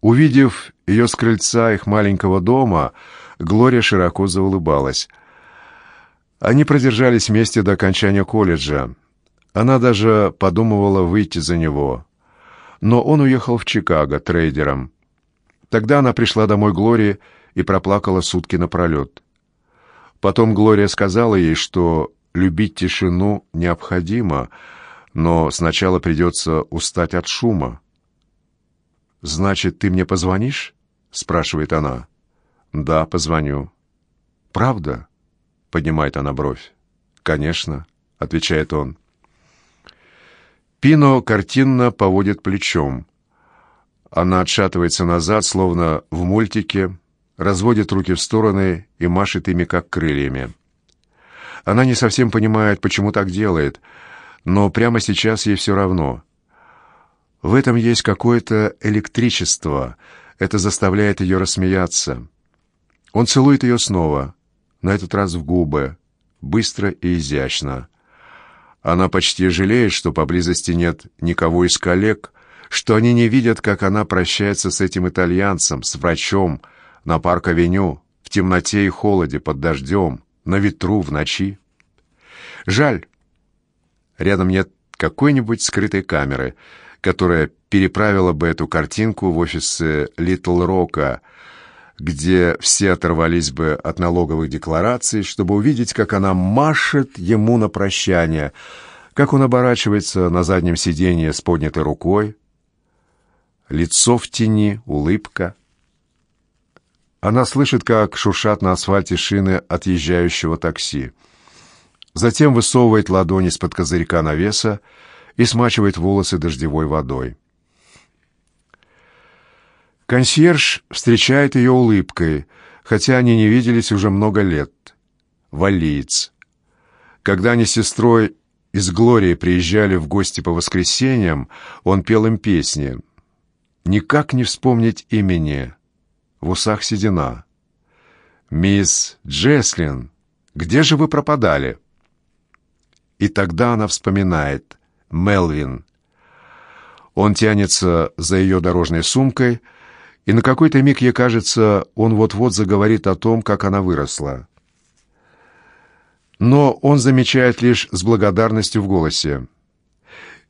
Увидев ее с крыльца их маленького дома, Глория широко заулыбалась. Они продержались вместе до окончания колледжа. Она даже подумывала выйти за него. Но он уехал в Чикаго трейдером. Тогда она пришла домой Глории и проплакала сутки напролет. Потом Глория сказала ей, что любить тишину необходимо, но сначала придется устать от шума. «Значит, ты мне позвонишь?» — спрашивает она. «Да, позвоню». «Правда?» — поднимает она бровь. «Конечно», — отвечает он. Пино картинно поводит плечом. Она отшатывается назад, словно в мультике, разводит руки в стороны и машет ими, как крыльями. Она не совсем понимает, почему так делает, но прямо сейчас ей все равно. В этом есть какое-то электричество, это заставляет ее рассмеяться. Он целует ее снова, на этот раз в губы, быстро и изящно. Она почти жалеет, что поблизости нет никого из коллег, что они не видят, как она прощается с этим итальянцем, с врачом, на парк-авеню, в темноте и холоде, под дождем, на ветру, в ночи. Жаль, рядом нет какой-нибудь скрытой камеры, которая переправила бы эту картинку в офисы Литл Рока, где все оторвались бы от налоговых деклараций, чтобы увидеть, как она машет ему на прощание, как он оборачивается на заднем сиденье с поднятой рукой. Лицо в тени, улыбка. Она слышит, как шуршат на асфальте шины отъезжающего такси. Затем высовывает ладони из-под козырька навеса и смачивает волосы дождевой водой. Консьерж встречает ее улыбкой, хотя они не виделись уже много лет. Валиец. Когда они с сестрой из Глории приезжали в гости по воскресеньям, он пел им песни. Никак не вспомнить имени. В усах седина. «Мисс Джеслин, где же вы пропадали?» И тогда она вспоминает. Мелвин. Он тянется за ее дорожной сумкой, и на какой-то миг ей кажется, он вот-вот заговорит о том, как она выросла. Но он замечает лишь с благодарностью в голосе.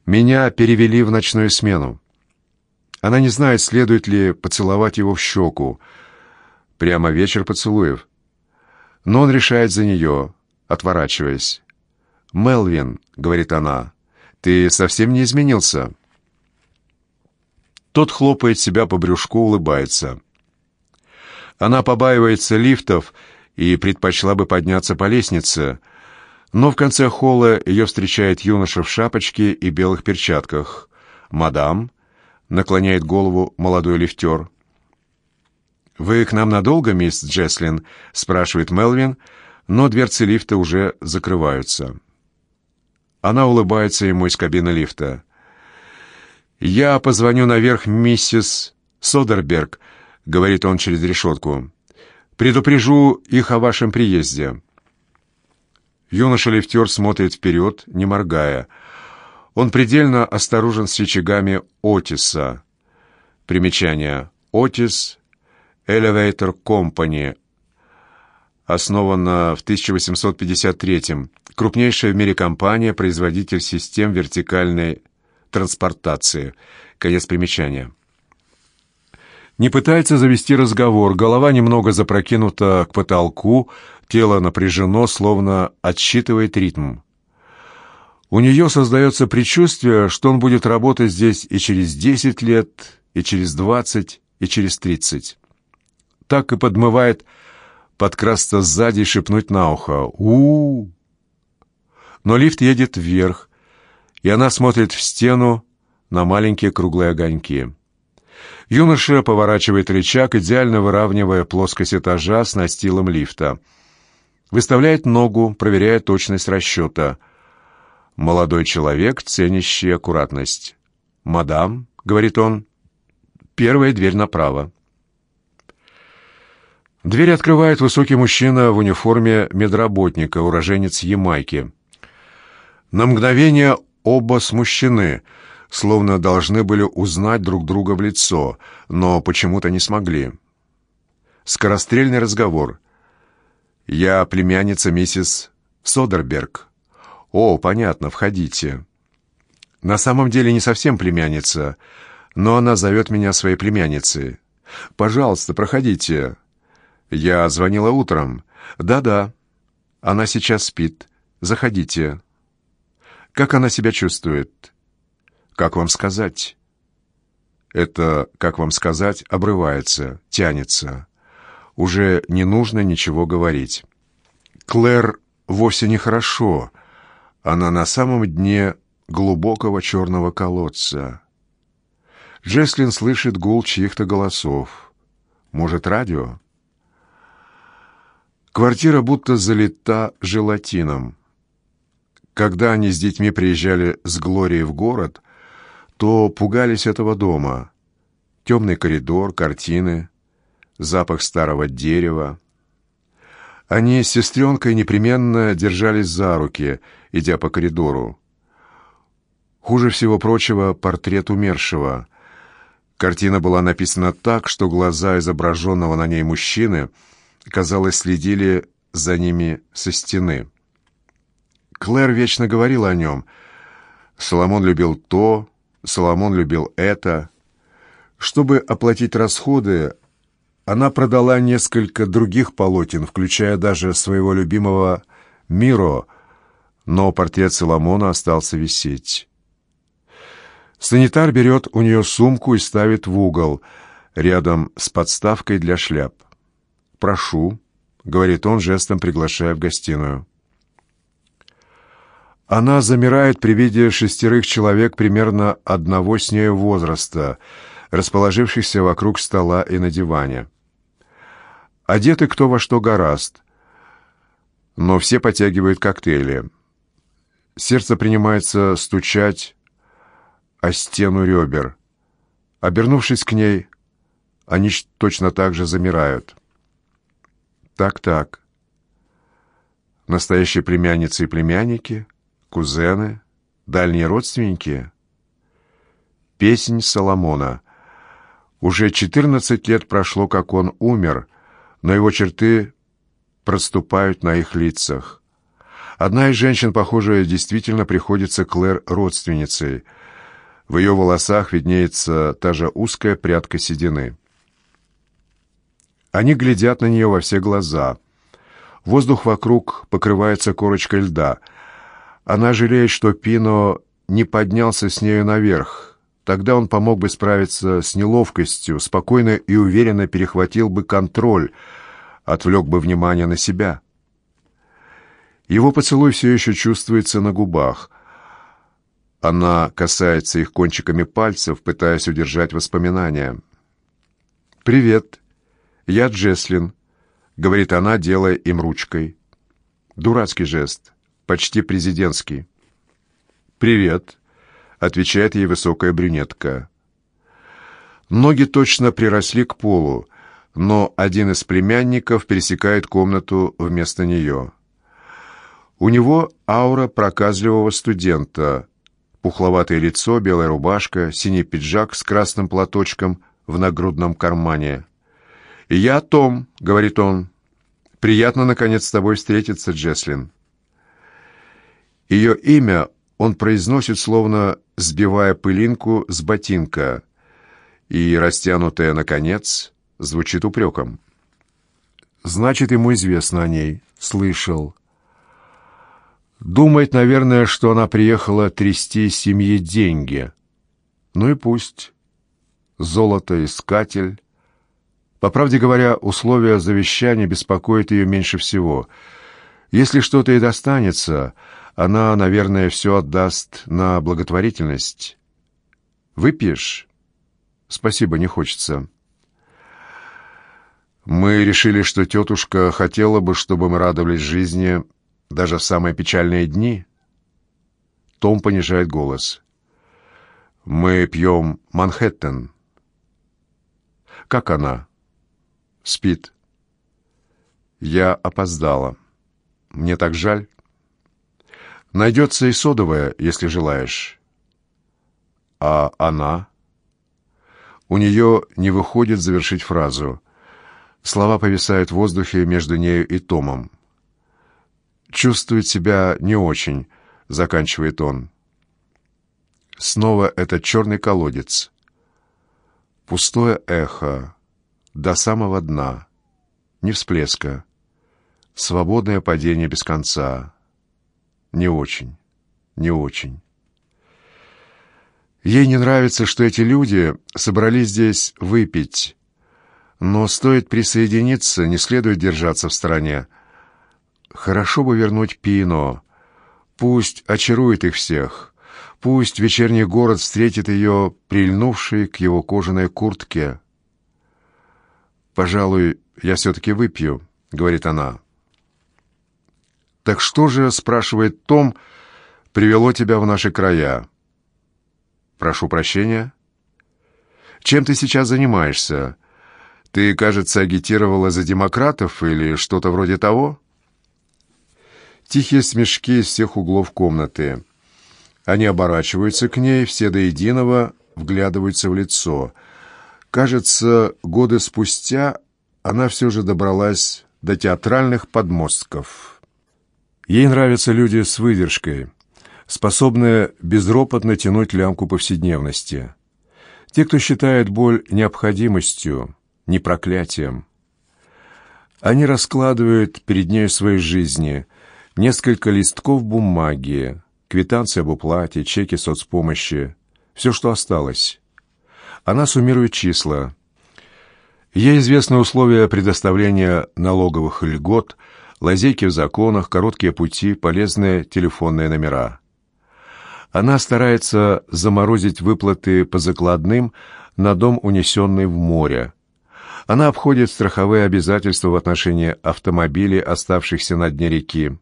«Меня перевели в ночную смену». Она не знает, следует ли поцеловать его в щеку. Прямо вечер поцелуев. Но он решает за нее, отворачиваясь. «Мелвин», — говорит она, — «ты совсем не изменился». Тот хлопает себя по брюшку, улыбается. Она побаивается лифтов и предпочла бы подняться по лестнице, но в конце холла ее встречает юноша в шапочке и белых перчатках. «Мадам», — наклоняет голову молодой лифтер. «Вы к нам надолго, мисс Джеслин?» — спрашивает Мелвин, но дверцы лифта уже закрываются. Она улыбается ему из кабины лифта. «Я позвоню наверх миссис Содерберг», — говорит он через решетку. «Предупрежу их о вашем приезде». Юноша-лифтер смотрит вперед, не моргая. Он предельно осторожен с рычагами Отиса. Примечание. Отис Elevator Company. Основана в 1853 -м. Крупнейшая в мире компания, производитель систем вертикальной транспортации. Конец примечания. Не пытается завести разговор, голова немного запрокинута к потолку, тело напряжено, словно отсчитывает ритм. У нее создается предчувствие, что он будет работать здесь и через 10 лет, и через 20, и через 30. Так и подмывает подкрасться сзади и шепнуть на ухо у, -у, -у Но лифт едет вверх, и она смотрит в стену на маленькие круглые огоньки. Юноша поворачивает рычаг, идеально выравнивая плоскость этажа с настилом лифта. Выставляет ногу, проверяя точность расчета. Молодой человек, ценящий аккуратность. «Мадам», — говорит он, — «первая дверь направо». Дверь открывает высокий мужчина в униформе медработника, уроженец Ямайки. На мгновение Оба смущены. словно должны были узнать друг друга в лицо, но почему-то не смогли. Скорострельный разговор. «Я племянница миссис Содерберг». «О, понятно, входите». «На самом деле не совсем племянница, но она зовет меня своей племянницей. Пожалуйста, проходите». «Я звонила утром». «Да-да. Она сейчас спит. Заходите». «Как она себя чувствует?» «Как вам сказать?» Это, как вам сказать, обрывается, тянется. Уже не нужно ничего говорить. Клэр вовсе нехорошо. Она на самом дне глубокого черного колодца. Джеслин слышит гул чьих-то голосов. Может, радио? Квартира будто залита желатином. Когда они с детьми приезжали с Глорией в город, то пугались этого дома. Темный коридор, картины, запах старого дерева. Они с сестренкой непременно держались за руки, идя по коридору. Хуже всего прочего портрет умершего. Картина была написана так, что глаза изображенного на ней мужчины, казалось, следили за ними со стены. Клэр вечно говорила о нем. Соломон любил то, Соломон любил это. Чтобы оплатить расходы, она продала несколько других полотен, включая даже своего любимого Миро, но портрет Соломона остался висеть. Санитар берет у нее сумку и ставит в угол, рядом с подставкой для шляп. «Прошу», — говорит он, жестом приглашая в гостиную. Она замирает при виде шестерых человек примерно одного с нею возраста — расположившихся вокруг стола и на диване. Одеты кто во что гораст, но все потягивают коктейли. Сердце принимается стучать о стену ребер. Обернувшись к ней, они точно так же замирают. Так-так. Настоящие племянницы и племянники, кузены, дальние родственники. Песнь Соломона — уже 14 лет прошло, как он умер, но его черты проступают на их лицах. Одна из женщин, похоже, действительно приходится Клэр родственницей. В ее волосах виднеется та же узкая прядка седины. Они глядят на нее во все глаза. Воздух вокруг покрывается корочкой льда. Она жалеет, что Пино не поднялся с нею наверх, Тогда он помог бы справиться с неловкостью, спокойно и уверенно перехватил бы контроль, отвлек бы внимание на себя. Его поцелуй все еще чувствуется на губах. Она касается их кончиками пальцев, пытаясь удержать воспоминания. «Привет, я Джеслин», — говорит она, делая им ручкой. Дурацкий жест, почти президентский. «Привет», отвечает ей высокая брюнетка. Ноги точно приросли к полу, но один из племянников пересекает комнату вместо нее. У него аура проказливого студента. Пухловатое лицо, белая рубашка, синий пиджак с красным платочком в нагрудном кармане. «Я Том», — говорит он. «Приятно, наконец, с тобой встретиться, Джеслин». Ее имя он произносит, словно сбивая пылинку с ботинка, и растянутая, наконец, звучит упреком. Значит, ему известно о ней, слышал. Думает, наверное, что она приехала трясти семье деньги. Ну и пусть. Золотоискатель. По правде говоря, условия завещания беспокоят ее меньше всего. Если что-то и достанется, она, наверное, все отдаст на благотворительность. Выпьешь? Спасибо, не хочется. Мы решили, что тетушка хотела бы, чтобы мы радовались жизни даже в самые печальные дни. Том понижает голос. Мы пьем Манхэттен. Как она? Спит. Я опоздала. Мне так жаль. Найдется и содовая, если желаешь. А она? У нее не выходит завершить фразу. Слова повисают в воздухе между нею и Томом. «Чувствует себя не очень», — заканчивает он. Снова этот черный колодец. Пустое эхо. До самого дна. Ни всплеска. Свободное падение без конца. Не очень. Не очень. Ей не нравится, что эти люди собрались здесь выпить. Но стоит присоединиться, не следует держаться в стороне. Хорошо бы вернуть Пино. Пусть очарует их всех. Пусть вечерний город встретит ее, прильнувшей к его кожаной куртке. «Пожалуй, я все-таки выпью», — говорит она. «Так что же, — спрашивает Том, — привело тебя в наши края?» «Прошу прощения». «Чем ты сейчас занимаешься? Ты, кажется, агитировала за демократов или что-то вроде того?» Тихие смешки из всех углов комнаты. Они оборачиваются к ней, все до единого вглядываются в лицо. Кажется, годы спустя она все же добралась до театральных подмостков. Ей нравятся люди с выдержкой, способные безропотно тянуть лямку повседневности. Те, кто считает боль необходимостью, не проклятием. Они раскладывают перед ней свои жизни, несколько листков бумаги, квитанции об уплате, чеки соцпомощи, все, что осталось. Она суммирует числа. Ей известны условия предоставления налоговых льгот, лазейки в законах, короткие пути, полезные телефонные номера. Она старается заморозить выплаты по закладным на дом, унесенный в море. Она обходит страховые обязательства в отношении автомобилей, оставшихся на дне реки.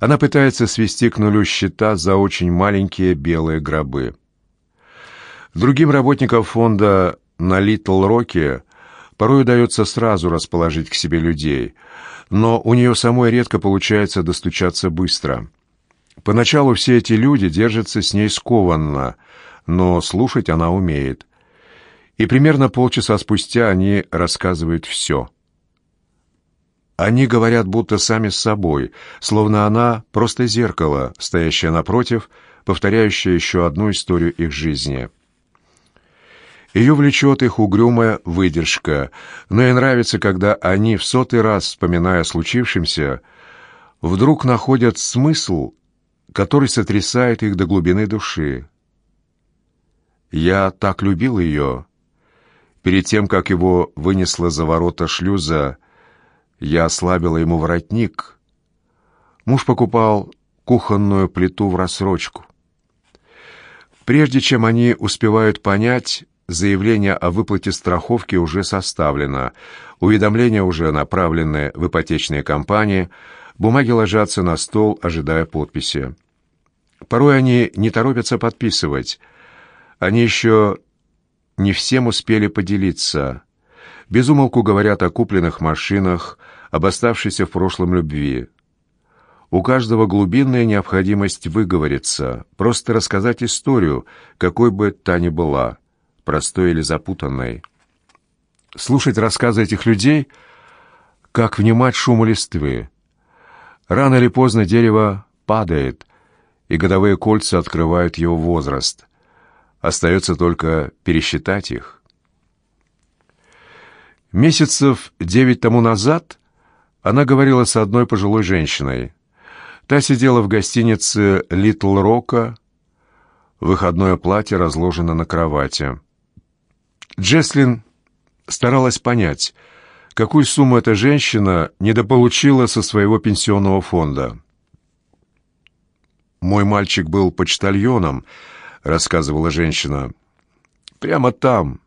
Она пытается свести к нулю счета за очень маленькие белые гробы. Другим работникам фонда на Литл-Роке порой удается сразу расположить к себе людей, но у нее самой редко получается достучаться быстро. Поначалу все эти люди держатся с ней скованно, но слушать она умеет. И примерно полчаса спустя они рассказывают все. Они говорят будто сами с собой, словно она просто зеркало, стоящее напротив, повторяющее еще одну историю их жизни. Ее влечет их угрюмая выдержка, но ей нравится, когда они, в сотый раз вспоминая о случившемся, вдруг находят смысл, который сотрясает их до глубины души. «Я так любил ее», Перед тем, как его вынесло за ворота шлюза, я ослабила ему воротник. Муж покупал кухонную плиту в рассрочку. Прежде чем они успевают понять, заявление о выплате страховки уже составлено, уведомления уже направлены в ипотечные компании, бумаги ложатся на стол, ожидая подписи. Порой они не торопятся подписывать. Они еще не всем успели поделиться. Безумолку говорят о купленных машинах, об оставшейся в прошлом любви. У каждого глубинная необходимость выговориться, просто рассказать историю, какой бы та ни была, простой или запутанной. Слушать рассказы этих людей, как внимать шуму листвы. Рано или поздно дерево падает, и годовые кольца открывают его возраст. Остается только пересчитать их. Месяцев девять тому назад она говорила с одной пожилой женщиной. Та сидела в гостинице «Литл Рока». Выходное платье разложено на кровати. Джеслин старалась понять, какую сумму эта женщина недополучила со своего пенсионного фонда. «Мой мальчик был почтальоном», — рассказывала женщина. «Прямо там,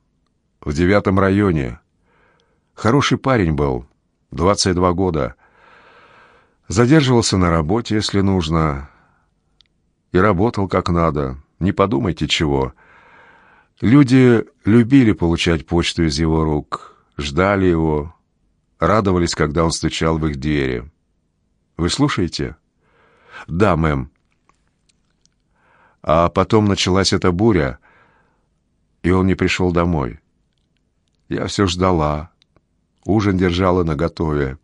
в девятом районе». Хороший парень был, 22 года. Задерживался на работе, если нужно, и работал как надо. Не подумайте чего. Люди любили получать почту из его рук, ждали его, радовались, когда он стучал в их двери. Вы слушаете? Да, мэм. А потом началась эта буря. и он не пришел домой. Я все ждала. Ужин держала наготове.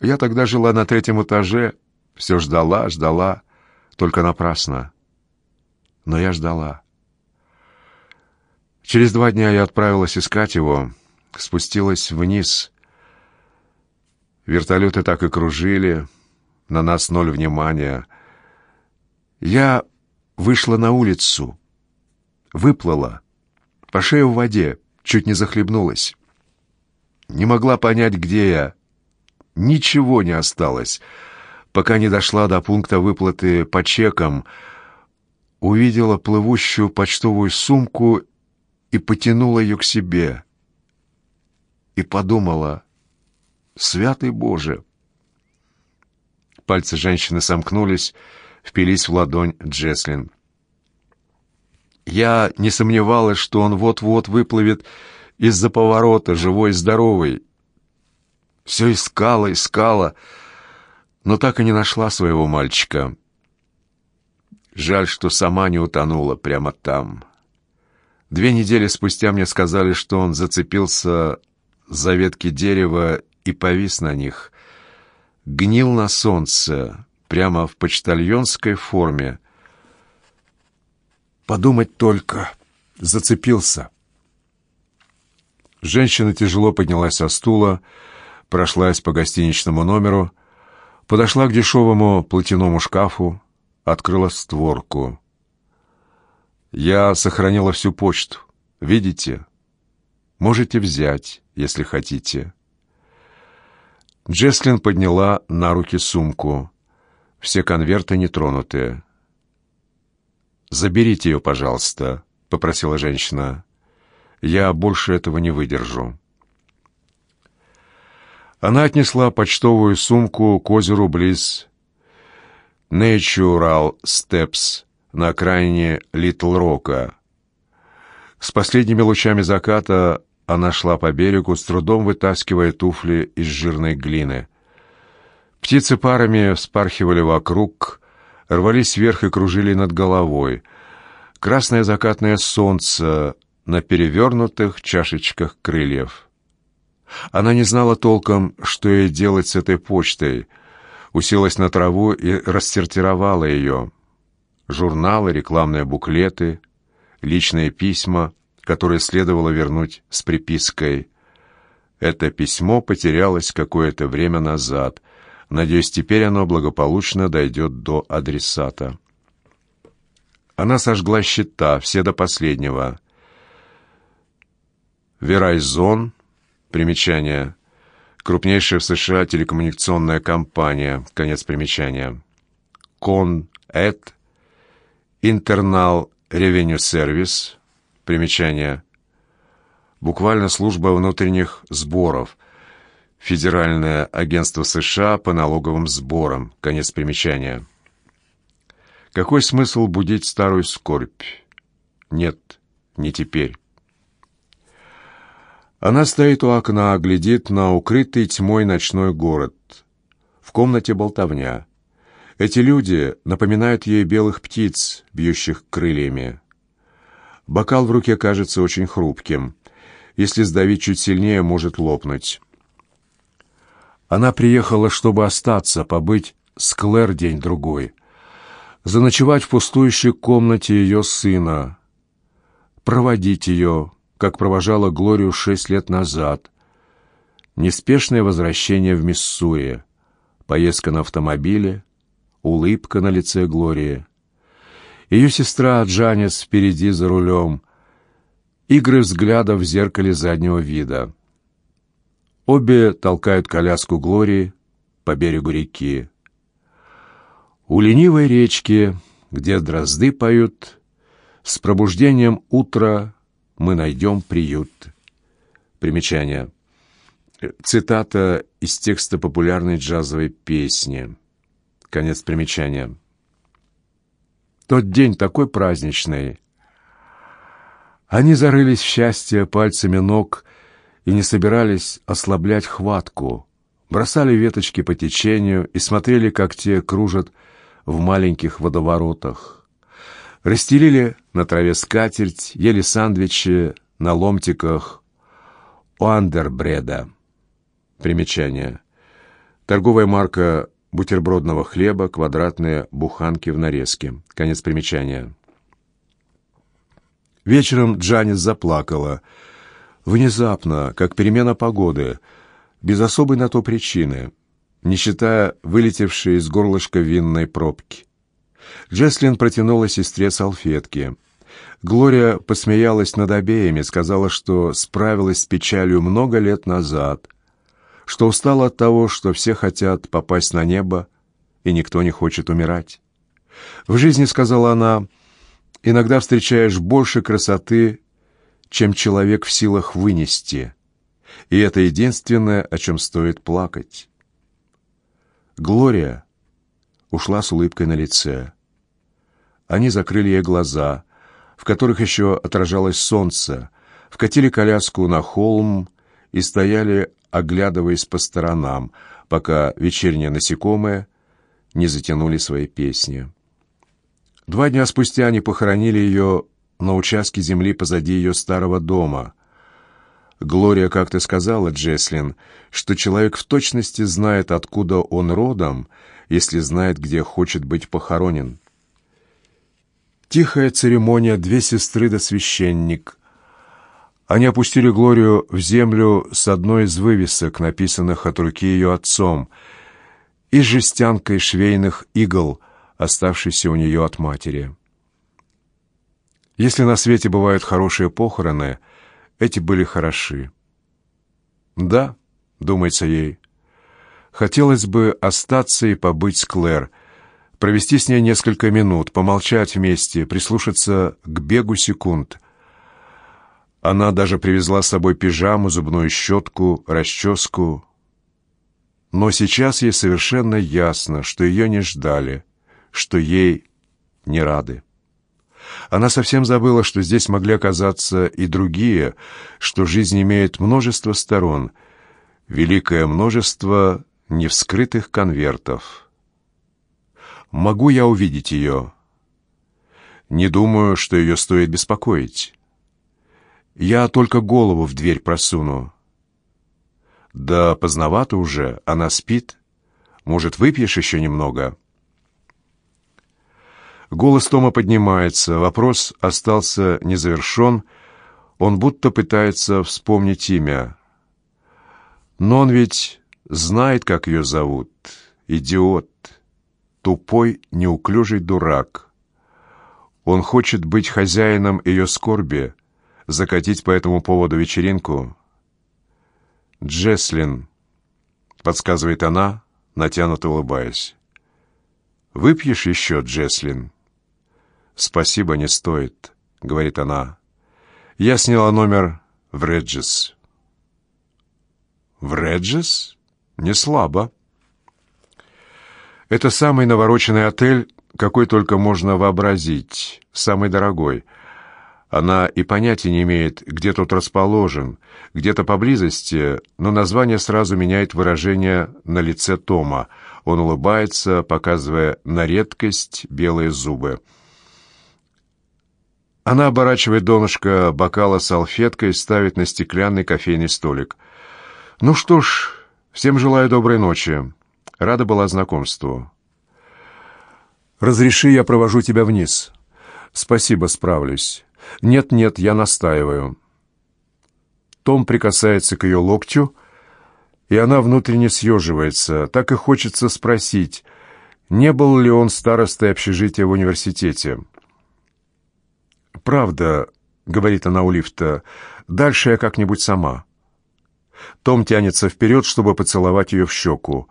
Я тогда жила на третьем этаже, все ждала, ждала, только напрасно. Но я ждала. Через два дня я отправилась искать его, спустилась вниз. Вертолеты так и кружили, на нас ноль внимания. Я вышла на улицу, выплыла, по шею в воде, чуть не захлебнулась. Не могла понять, где я. Ничего не осталось, пока не дошла до пункта выплаты по чекам, увидела плывущую почтовую сумку и потянула ее к себе. И подумала, «Святый Боже!» Пальцы женщины сомкнулись, впились в ладонь Джеслин. Я не сомневалась, что он вот-вот выплывет из-за поворота, живой и здоровый. Все искала, искала, но так и не нашла своего мальчика. Жаль, что сама не утонула прямо там. Две недели спустя мне сказали, что он зацепился за ветки дерева и повис на них. Гнил на солнце, прямо в почтальонской форме. Подумать только, зацепился. Женщина тяжело поднялась со стула, прошлась по гостиничному номеру, подошла к дешевому платяному шкафу, открыла створку. Я сохранила всю почту. Видите? Можете взять, если хотите. Джеслин подняла на руки сумку. Все конверты нетронутые. «Заберите ее, пожалуйста», — попросила женщина. «Я больше этого не выдержу». Она отнесла почтовую сумку к озеру близ Natural Steps на окраине Литл-Рока. С последними лучами заката она шла по берегу, с трудом вытаскивая туфли из жирной глины. Птицы парами вспархивали вокруг, рвались вверх и кружили над головой. Красное закатное солнце на перевернутых чашечках крыльев. Она не знала толком, что ей делать с этой почтой. Уселась на траву и рассортировала ее журналы, рекламные буклеты, личные письма, которые следовало вернуть с припиской «Это письмо потерялось какое-то время назад. Надеюсь, теперь оно благополучно дойдет до адресата». Она сожгла счета, все до последнего. Verizon, примечание, крупнейшая в США телекоммуникационная компания, конец примечания. Con-Ed, Internal Revenue Service, примечание, буквально служба внутренних сборов, Федеральное агентство США по налоговым сборам, конец примечания. Какой смысл будить старую скорбь? Нет, не теперь. Она стоит у окна, глядит на укрытый тьмой ночной город. В комнате болтовня. Эти люди напоминают ей белых птиц, бьющих крыльями. Бокал в руке кажется очень хрупким. Если сдавить чуть сильнее, может лопнуть. Она приехала, чтобы остаться, побыть с Клэр день-другой. Заночевать в пустующей комнате ее сына. Проводить ее, как провожала Глорию шесть лет назад. Неспешное возвращение в Миссури. Поездка на автомобиле, улыбка на лице Глории. Ее сестра Джанис впереди за рулем. Игры взгляда в зеркале заднего вида. Обе толкают коляску Глории по берегу реки. У ленивой речки, где дрозды поют, с пробуждением утра мы найдем приют. Примечание. Цитата из текста популярной джазовой песни. Конец примечания. Тот день такой праздничный. Они зарылись в счастье пальцами ног и не собирались ослаблять хватку. Бросали веточки по течению и смотрели, как те кружат в маленьких водоворотах. Расстелили на траве скатерть, ели сандвичи на ломтиках Уандербреда. Примечание. Торговая марка бутербродного хлеба, квадратные буханки в нарезке. Конец примечания. Вечером Джанис заплакала. Внезапно, как перемена погоды, без особой на то причины, не считая вылетевшей из горлышка винной пробки. Джеслин протянула сестре салфетки. Глория посмеялась над обеими, сказала, что справилась с печалью много лет назад, что устала от того, что все хотят попасть на небо, и никто не хочет умирать. В жизни, сказала она, иногда встречаешь больше красоты, чем человек в силах вынести, и это единственное, о чем стоит плакать. Глория ушла с улыбкой на лице. Они закрыли ей глаза, в которых еще отражалось солнце, вкатили коляску на холм и стояли, оглядываясь по сторонам, пока вечерние насекомые не затянули свои песни. Два дня спустя они похоронили ее на участке земли позади ее старого дома. Глория как-то сказала Джеслин, что человек в точности знает, откуда он родом, если знает, где хочет быть похоронен. Тихая церемония, две сестры да священник. Они опустили Глорию в землю с одной из вывесок, написанных от руки ее отцом, и жестянкой швейных игл, оставшейся у нее от матери. Если на свете бывают хорошие похороны, эти были хороши. Да, думается ей, хотелось бы остаться и побыть с Клэр — провести с ней несколько минут, помолчать вместе, прислушаться к бегу секунд. Она даже привезла с собой пижаму, зубную щетку, расческу. Но сейчас ей совершенно ясно, что ее не ждали, что ей не рады. Она совсем забыла, что здесь могли оказаться и другие, что жизнь имеет множество сторон, великое множество невскрытых конвертов. Могу я увидеть ее? Не думаю, что ее стоит беспокоить. Я только голову в дверь просуну. Да поздновато уже, она спит. Может, выпьешь еще немного?» Голос Тома поднимается, вопрос остался незавершен, он будто пытается вспомнить имя. Но он ведь знает, как ее зовут. Идиот тупой, неуклюжий дурак. Он хочет быть хозяином ее скорби, закатить по этому поводу вечеринку. «Джеслин», — подсказывает она, натянуто улыбаясь. «Выпьешь еще, Джеслин?» «Спасибо, не стоит», — говорит она. «Я сняла номер в Реджес». «В Реджес? Не слабо». Это самый навороченный отель, какой только можно вообразить, самый дорогой. Она и понятия не имеет, где тот расположен, где-то поблизости, но название сразу меняет выражение на лице Тома. Он улыбается, показывая на редкость белые зубы. Она оборачивает донышко бокала салфеткой и ставит на стеклянный кофейный столик. «Ну что ж, всем желаю доброй ночи». Рада была знакомству. «Разреши, я провожу тебя вниз». «Спасибо, справлюсь». «Нет-нет, я настаиваю». Том прикасается к ее локтю, и она внутренне съеживается. Так и хочется спросить, не был ли он старостой общежития в университете. «Правда», — говорит она у лифта, — «дальше я как-нибудь сама». Том тянется вперед, чтобы поцеловать ее в щеку.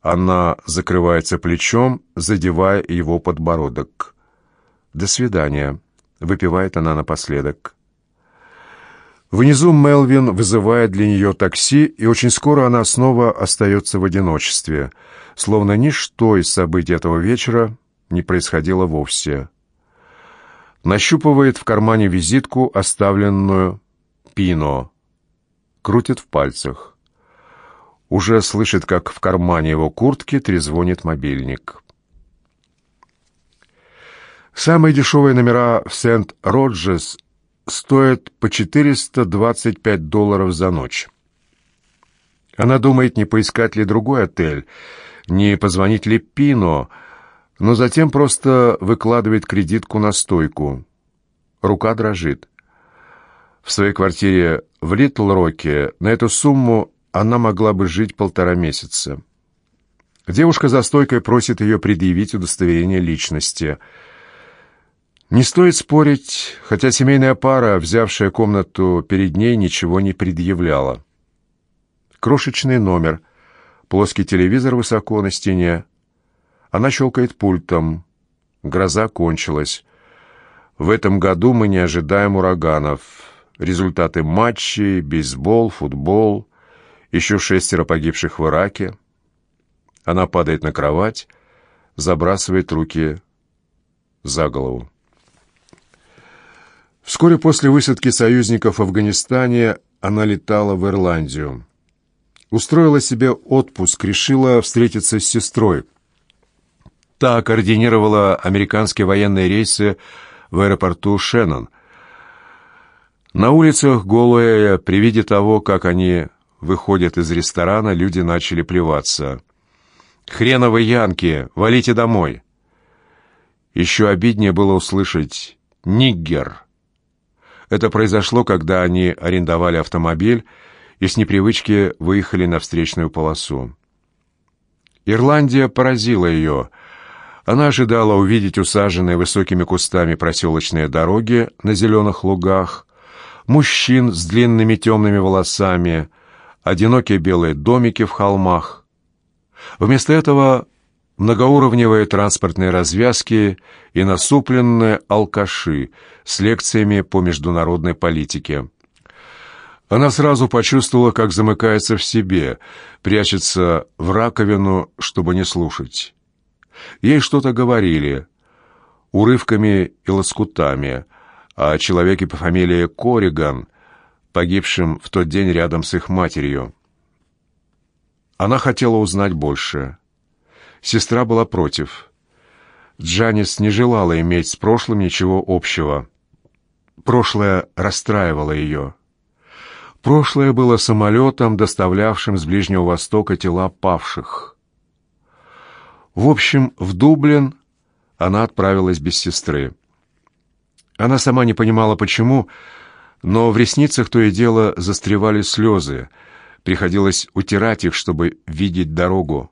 Она закрывается плечом, задевая его подбородок. «До свидания», — выпивает она напоследок. Внизу Мелвин вызывает для нее такси, и очень скоро она снова остается в одиночестве, словно ничто из событий этого вечера не происходило вовсе. Нащупывает в кармане визитку, оставленную Пино. Крутит в пальцах уже слышит, как в кармане его куртки трезвонит мобильник. Самые дешевые номера в Сент-Роджес стоят по 425 долларов за ночь. Она думает, не поискать ли другой отель, не позвонить ли Пино, но затем просто выкладывает кредитку на стойку. Рука дрожит. В своей квартире в Литл-Роке на эту сумму она могла бы жить полтора месяца. Девушка за стойкой просит ее предъявить удостоверение личности. Не стоит спорить, хотя семейная пара, взявшая комнату перед ней, ничего не предъявляла. Крошечный номер, плоский телевизор высоко на стене. Она щелкает пультом. Гроза кончилась. В этом году мы не ожидаем ураганов. Результаты матчей, бейсбол, футбол, еще шестеро погибших в Ираке. Она падает на кровать, забрасывает руки за голову. Вскоре после высадки союзников в Афганистане она летала в Ирландию. Устроила себе отпуск, решила встретиться с сестрой. Та координировала американские военные рейсы в аэропорту Шеннон. На улицах голые, при виде того, как они выходят из ресторана, люди начали плеваться. «Хреновы янки! Валите домой!» Еще обиднее было услышать «ниггер». Это произошло, когда они арендовали автомобиль и с непривычки выехали на встречную полосу. Ирландия поразила ее. Она ожидала увидеть усаженные высокими кустами проселочные дороги на зеленых лугах, мужчин с длинными темными волосами, одинокие белые домики в холмах. Вместо этого многоуровневые транспортные развязки и насупленные алкаши с лекциями по международной политике. Она сразу почувствовала, как замыкается в себе, прячется в раковину, чтобы не слушать. Ей что-то говорили, урывками и лоскутами, о человеке по фамилии Кориган, погибшем в тот день рядом с их матерью. Она хотела узнать больше. Сестра была против. Джанис не желала иметь с прошлым ничего общего. Прошлое расстраивало ее. Прошлое было самолетом, доставлявшим с Ближнего Востока тела павших. В общем, в Дублин она отправилась без сестры. Она сама не понимала, почему, но в ресницах то и дело застревали слезы. Приходилось утирать их, чтобы видеть дорогу.